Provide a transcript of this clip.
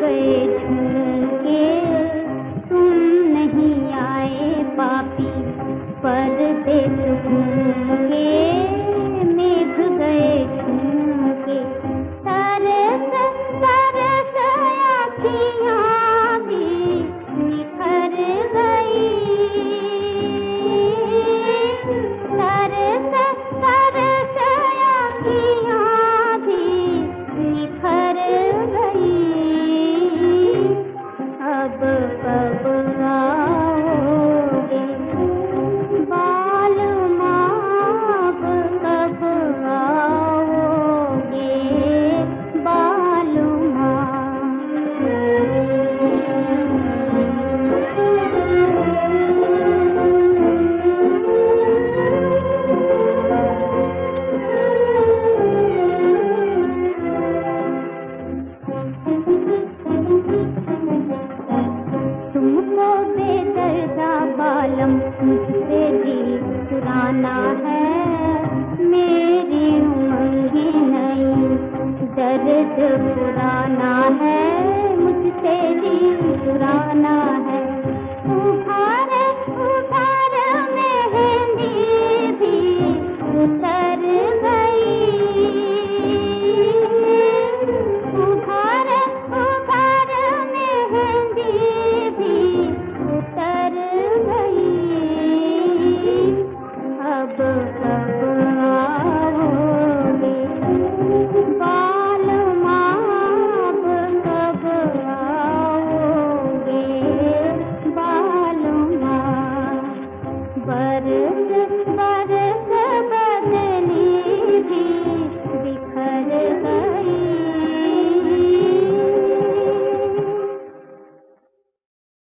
गए तुम नहीं आए पापी पर दे मेघ जाना है मेरी उम्र ही नहीं। दर्द पुराना है